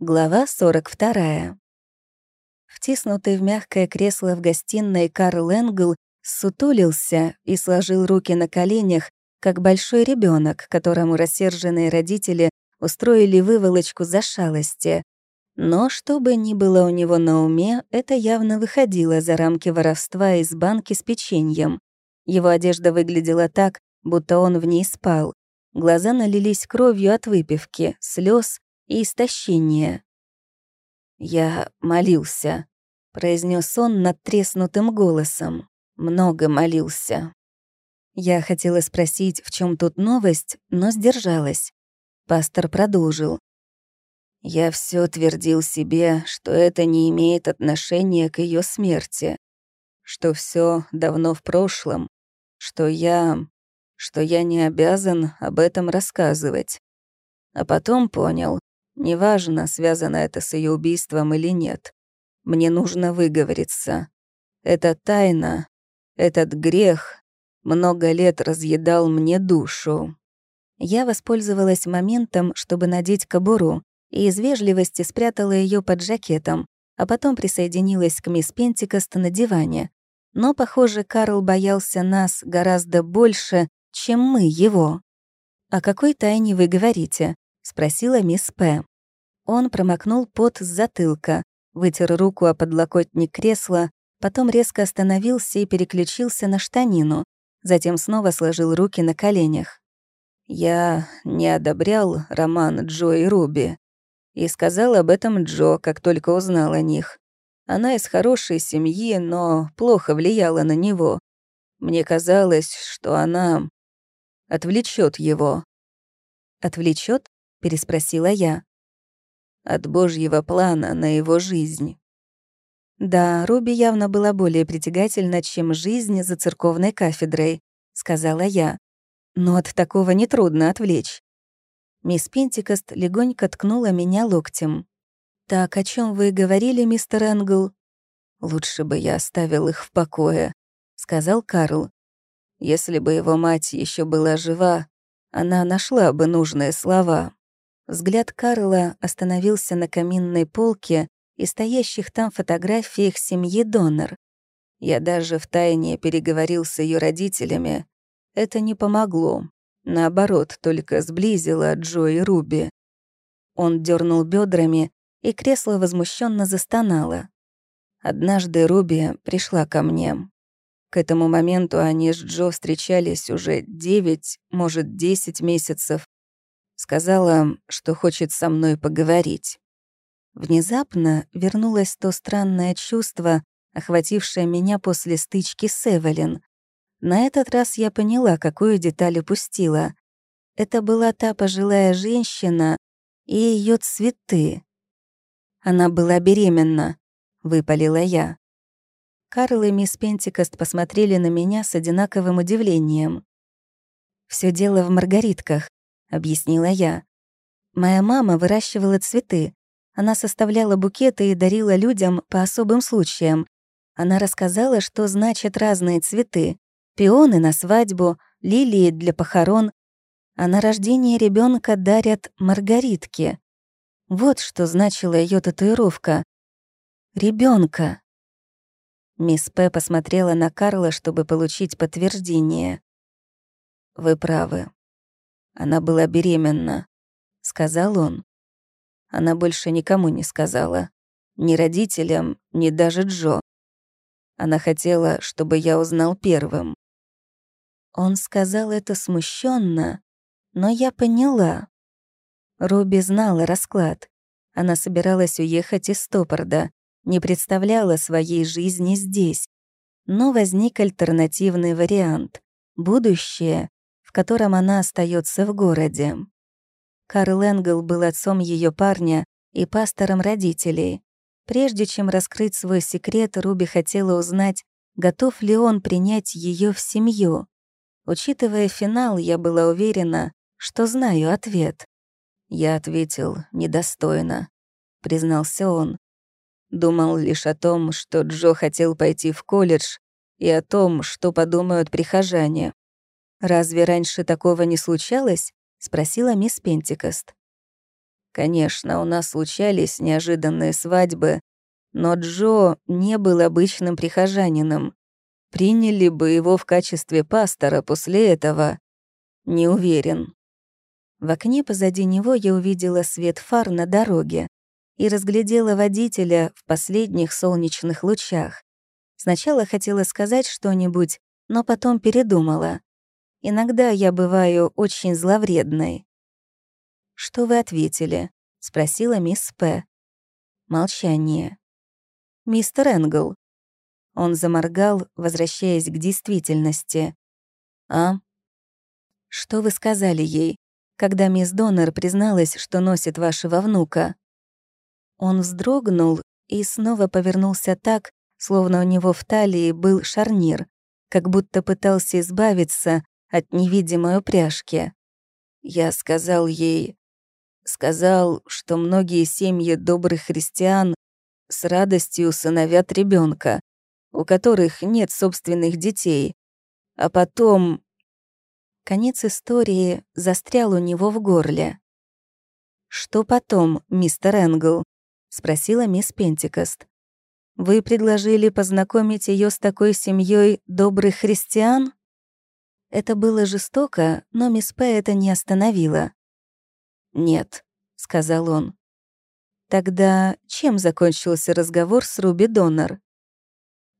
Глава 42. Втиснутый в мягкое кресло в гостиной Карл Энгл сутулился и сложил руки на коленях, как большой ребенок, которому рассерженные родители устроили выволочку за шалости. Но что бы ни было у него на уме, это явно выходило за рамки воровства из банки с печеньем. Его одежда выглядела так, будто он в ней спал. Глаза налились кровью от выпивки, слез и истощения. «Я молился», — произнес он надтреснутым голосом. «Много молился». Я хотела спросить, в чем тут новость, но сдержалась. Пастор продолжил. «Я все твердил себе, что это не имеет отношения к ее смерти, что все давно в прошлом, что я... что я не обязан об этом рассказывать. А потом понял, Неважно, связано это с ее убийством или нет. Мне нужно выговориться. Это тайна, этот грех много лет разъедал мне душу. Я воспользовалась моментом, чтобы надеть кобуру, и из вежливости спрятала ее под жакетом, а потом присоединилась к мисс Пентикост на диване. Но, похоже, Карл боялся нас гораздо больше, чем мы его. «О какой тайне вы говорите?» — спросила мисс П. Он промокнул пот с затылка, вытер руку о подлокотник кресла, потом резко остановился и переключился на штанину, затем снова сложил руки на коленях. «Я не одобрял роман Джо и Руби. И сказал об этом Джо, как только узнал о них. Она из хорошей семьи, но плохо влияла на него. Мне казалось, что она отвлечет его. Отвлечет? Переспросила я. От Божьего плана на его жизнь. Да, Руби явно была более притягательна, чем жизнь за церковной кафедрой, сказала я. Но от такого нетрудно отвлечь. Мисс Пентикост легонько ткнула меня локтем. «Так, о чем вы говорили, мистер Энгл?» «Лучше бы я оставил их в покое», — сказал Карл. «Если бы его мать еще была жива, она нашла бы нужные слова». Взгляд Карла остановился на каминной полке и стоящих там фотографиях семьи Донор. Я даже втайне переговорил с ее родителями. Это не помогло. Наоборот, только сблизило Джо и Руби. Он дернул бедрами, и кресло возмущенно застонало. Однажды Руби пришла ко мне. К этому моменту они с Джо встречались уже 9, может, 10 месяцев. Сказала, что хочет со мной поговорить. Внезапно вернулось то странное чувство, охватившее меня после стычки с Эвелин. На этот раз я поняла, какую деталь упустила. Это была та пожилая женщина и ее цветы. Она была беременна, выпалила я. Карл и мисс Пентикост посмотрели на меня с одинаковым удивлением. Все дело в маргаритках объяснила я. Моя мама выращивала цветы. Она составляла букеты и дарила людям по особым случаям. Она рассказала, что значат разные цветы. Пионы на свадьбу, лилии для похорон. А на рождение ребенка дарят маргаритки. Вот что значила ее татуировка. Ребенка. Мисс П. посмотрела на Карла, чтобы получить подтверждение. «Вы правы. Она была беременна», — сказал он. Она больше никому не сказала. Ни родителям, ни даже Джо. Она хотела, чтобы я узнал первым. Он сказал это смущенно, но я поняла. Руби знала расклад. Она собиралась уехать из Стопорда, не представляла своей жизни здесь. Но возник альтернативный вариант — будущее, котором она остается в городе. Карл Энгел был отцом ее парня и пастором родителей. Прежде чем раскрыть свой секрет, Руби хотела узнать, готов ли он принять ее в семью. Учитывая финал, я была уверена, что знаю ответ. Я ответил «недостойно», — признался он. Думал лишь о том, что Джо хотел пойти в колледж, и о том, что подумают прихожане. «Разве раньше такого не случалось?» — спросила мисс Пентикост. Конечно, у нас случались неожиданные свадьбы, но Джо не был обычным прихожанином. Приняли бы его в качестве пастора после этого? Не уверен. В окне позади него я увидела свет фар на дороге и разглядела водителя в последних солнечных лучах. Сначала хотела сказать что-нибудь, но потом передумала. Иногда я бываю очень зловредной. «Что вы ответили?» — спросила мисс П. Молчание. «Мистер Энгл». Он заморгал, возвращаясь к действительности. «А?» «Что вы сказали ей, когда мисс Доннер призналась, что носит вашего внука?» Он вздрогнул и снова повернулся так, словно у него в талии был шарнир, как будто пытался избавиться от невидимой упряжки. Я сказал ей, сказал, что многие семьи добрых христиан с радостью усыновят ребенка, у которых нет собственных детей. А потом... Конец истории застрял у него в горле. «Что потом, мистер Энгл?» — спросила мисс Пентикост. «Вы предложили познакомить ее с такой семьей добрых христиан?» Это было жестоко, но мисс П. это не остановило. «Нет», — сказал он. Тогда чем закончился разговор с Руби Донор?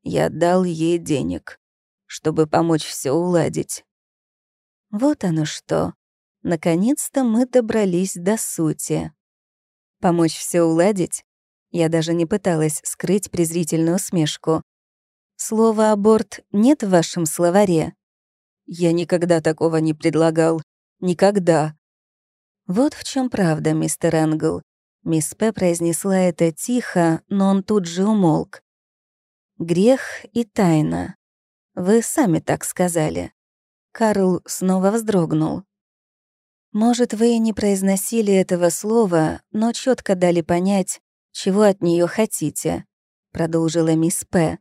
Я дал ей денег, чтобы помочь все уладить. Вот оно что. Наконец-то мы добрались до сути. Помочь все уладить? Я даже не пыталась скрыть презрительную усмешку. Слово «аборт» нет в вашем словаре? Я никогда такого не предлагал. Никогда. Вот в чем правда, мистер Энгл. Мисс П. произнесла это тихо, но он тут же умолк. Грех и тайна. Вы сами так сказали. Карл снова вздрогнул. Может, вы и не произносили этого слова, но четко дали понять, чего от нее хотите, продолжила мисс П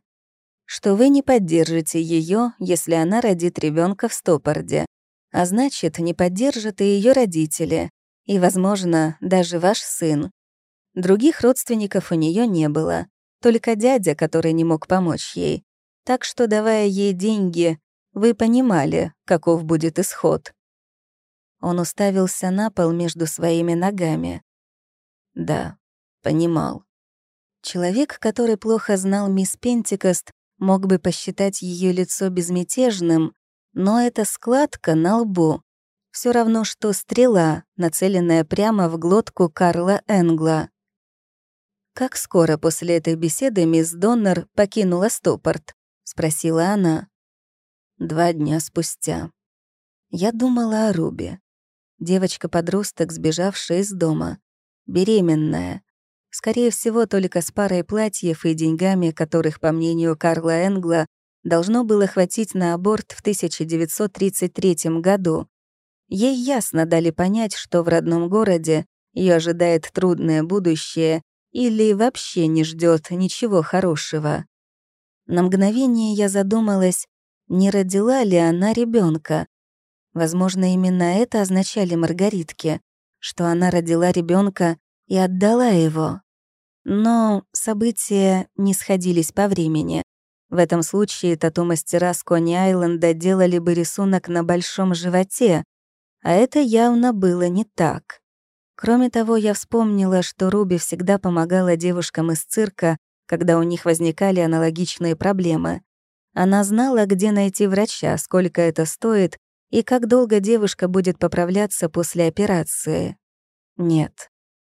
что вы не поддержите ее, если она родит ребенка в Стопорде, а значит, не поддержат и ее родители, и, возможно, даже ваш сын. Других родственников у нее не было, только дядя, который не мог помочь ей. Так что, давая ей деньги, вы понимали, каков будет исход. Он уставился на пол между своими ногами. Да, понимал. Человек, который плохо знал мисс Пентикост, мог бы посчитать ее лицо безмятежным, но эта складка на лбу все равно, что стрела, нацеленная прямо в глотку Карла Энгла. «Как скоро после этой беседы мисс Доннер покинула Стопорт?» — спросила она. Два дня спустя. Я думала о Руби. Девочка-подросток, сбежавшая из дома. Беременная. Скорее всего, только с парой платьев и деньгами, которых, по мнению Карла Энгла, должно было хватить на аборт в 1933 году. Ей ясно дали понять, что в родном городе ее ожидает трудное будущее или вообще не ждет ничего хорошего. На мгновение я задумалась, не родила ли она ребенка. Возможно, именно это означали маргаритки, что она родила ребенка и отдала его. Но события не сходились по времени. В этом случае тату-мастера с Кони-Айленда делали бы рисунок на большом животе, а это явно было не так. Кроме того, я вспомнила, что Руби всегда помогала девушкам из цирка, когда у них возникали аналогичные проблемы. Она знала, где найти врача, сколько это стоит и как долго девушка будет поправляться после операции. Нет,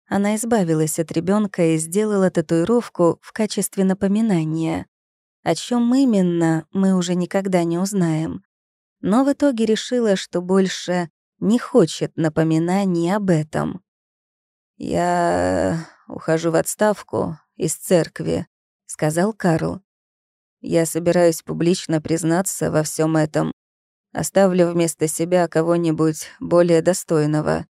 она избавилась от ребенка и сделала татуировку в качестве напоминания. О чем именно, мы уже никогда не узнаем. Но в итоге решила, что больше не хочет напоминаний об этом. «Я ухожу в отставку из церкви», — сказал Карл. «Я собираюсь публично признаться во всем этом. Оставлю вместо себя кого-нибудь более достойного.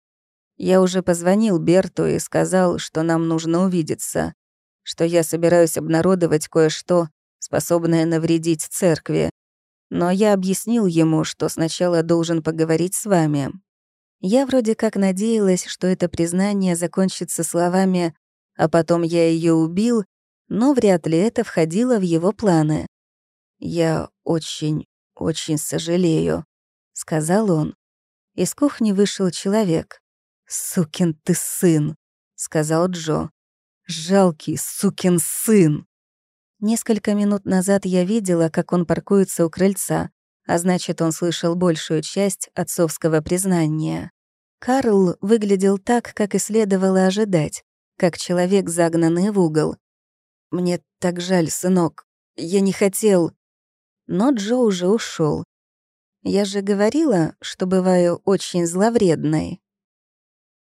Я уже позвонил Берту и сказал, что нам нужно увидеться, что я собираюсь обнародовать кое-что, способное навредить церкви. Но я объяснил ему, что сначала должен поговорить с вами. Я вроде как надеялась, что это признание закончится словами «а потом я ее убил», но вряд ли это входило в его планы. «Я очень, очень сожалею», — сказал он. Из кухни вышел человек. «Сукин ты сын», — сказал Джо. «Жалкий сукин сын». Несколько минут назад я видела, как он паркуется у крыльца, а значит, он слышал большую часть отцовского признания. Карл выглядел так, как и следовало ожидать, как человек, загнанный в угол. «Мне так жаль, сынок. Я не хотел...» Но Джо уже ушел. Я же говорила, что бываю очень зловредной.